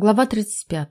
Глава 35.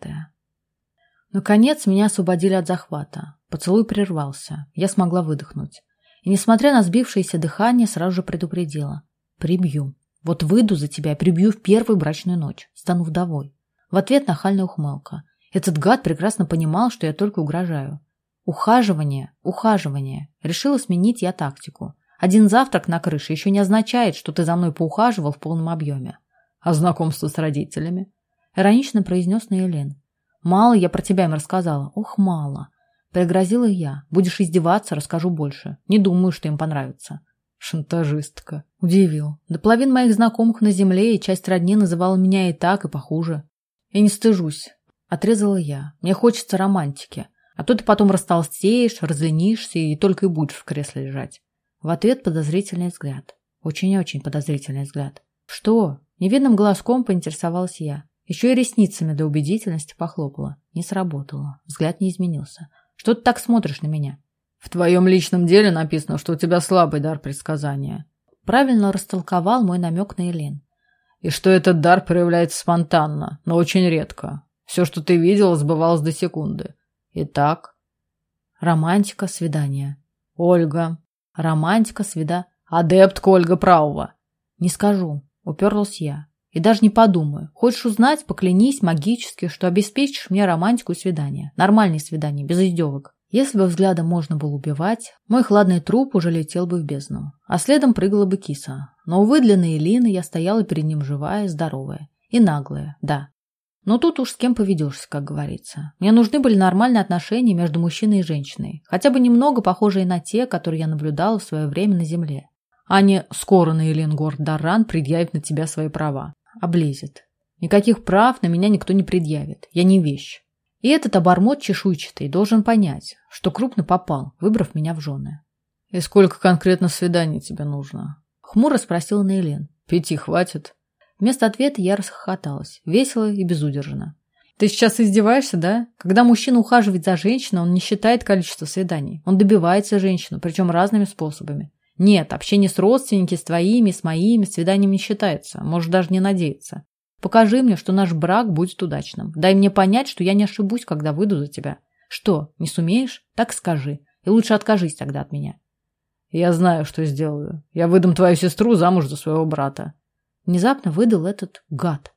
Наконец меня освободили от захвата. Поцелуй прервался. Я смогла выдохнуть. И, несмотря на сбившееся дыхание, сразу же предупредила. Прибью. Вот выйду за тебя и прибью в первую брачную ночь. Стану вдовой. В ответ нахальная ухмылка. Этот гад прекрасно понимал, что я только угрожаю. Ухаживание, ухаживание. Решила сменить я тактику. Один завтрак на крыше еще не означает, что ты за мной поухаживал в полном объеме. А знакомство с родителями? Иронично произнес Наилен. Мало я про тебя им рассказала. Ох, мало. Пригрозила я. Будешь издеваться, расскажу больше. Не думаю, что им понравится. Шантажистка. Удивил. Да половин моих знакомых на земле и часть родни называла меня и так, и похуже. Я не стыжусь. Отрезала я. Мне хочется романтики. А то ты потом растолстеешь, разленишься и только и будешь в кресле лежать. В ответ подозрительный взгляд. Очень-очень подозрительный взгляд. Что? Невидным глазком поинтересовалась я. Еще и ресницами до убедительности похлопала. Не сработало. Взгляд не изменился. Что ты так смотришь на меня? В твоем личном деле написано, что у тебя слабый дар предсказания. Правильно растолковал мой намек на Елен. И что этот дар проявляется спонтанно, но очень редко. Все, что ты видела, сбывалось до секунды. Итак. Романтика, свидание. Ольга. Романтика, свида. Адептка Ольга Правова. Не скажу. Уперлась я. И даже не подумаю. Хочешь узнать, поклянись магически, что обеспечишь мне романтику и свидание. Нормальные свидания, без издевок. Если бы взглядом можно было убивать, мой хладный труп уже летел бы в бездну. А следом прыгала бы киса. Но, увы, для Наилины я стояла перед ним живая, здоровая. И наглая, да. Но тут уж с кем поведешься, как говорится. Мне нужны были нормальные отношения между мужчиной и женщиной. Хотя бы немного похожие на те, которые я наблюдала в свое время на Земле. А не скоро Наилин Горд Дарран предъявит на тебя свои права облезет. Никаких прав на меня никто не предъявит. Я не вещь. И этот обормот чешуйчатый должен понять, что крупно попал, выбрав меня в жены. «И сколько конкретно свиданий тебе нужно?» Хмуро спросила Нейлен. «Пяти хватит?» Вместо ответа я расхохоталась, весело и безудержно. «Ты сейчас издеваешься, да? Когда мужчина ухаживает за женщиной, он не считает количество свиданий. Он добивается женщину, причем разными способами. Нет, общение с родственниками, с твоими, с моими, свиданием не считается. Можешь даже не надеяться. Покажи мне, что наш брак будет удачным. Дай мне понять, что я не ошибусь, когда выйду за тебя. Что, не сумеешь? Так скажи. И лучше откажись тогда от меня. Я знаю, что сделаю. Я выдам твою сестру замуж за своего брата. Внезапно выдал этот гад.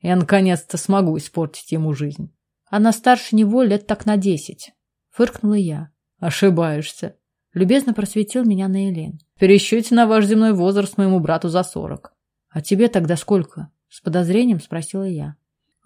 Я наконец-то смогу испортить ему жизнь. Она старше него лет так на десять. Фыркнула я. Ошибаешься. Любезно просветил меня на Элен. В пересчете на ваш земной возраст моему брату за сорок. А тебе тогда сколько? С подозрением спросила я.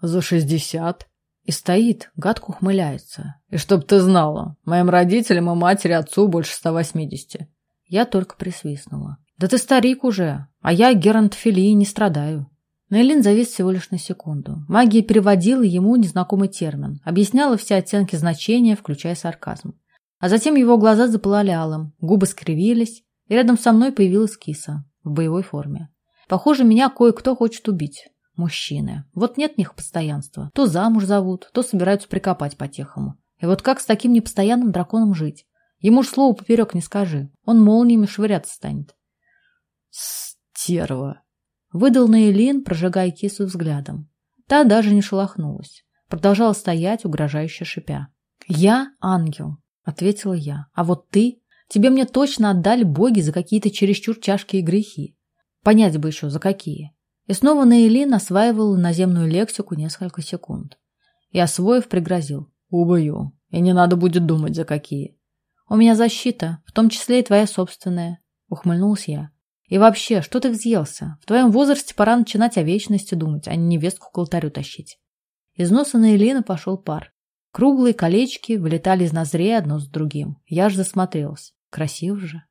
За шестьдесят. И стоит, гадко ухмыляется. И чтоб ты знала, моим родителям и матери отцу больше ста восьмидесяти. Я только присвистнула. Да ты старик уже, а я геронтофилией не страдаю. Нейлин завис всего лишь на секунду. Магия переводила ему незнакомый термин, объясняла все оттенки значения, включая сарказм. А затем его глаза запылали алым, губы скривились, и рядом со мной появилась киса в боевой форме. Похоже, меня кое-кто хочет убить. Мужчины. Вот нет в них постоянства. То замуж зовут, то собираются прикопать по-тихому. И вот как с таким непостоянным драконом жить? Ему ж слово поперек не скажи. Он молниями швыряться станет. Стерва. Выдал Наилин, прожигая кису взглядом. Та даже не шелохнулась. Продолжала стоять, угрожающе шипя. Я ангел ответила я. А вот ты? Тебе мне точно отдали боги за какие-то чересчур тяжкие грехи. Понять бы еще, за какие. И снова Наилин осваивал наземную лексику несколько секунд. И, освоив, пригрозил. Убью. И не надо будет думать, за какие. У меня защита, в том числе и твоя собственная. Ухмыльнулся я. И вообще, что ты взъелся? В твоем возрасте пора начинать о вечности думать, а не невестку к алтарю тащить. Из носа Наилина пошел пар. Круглые колечки вылетали из ноздрей одно с другим. Я ж засмотрелась. Красиво же.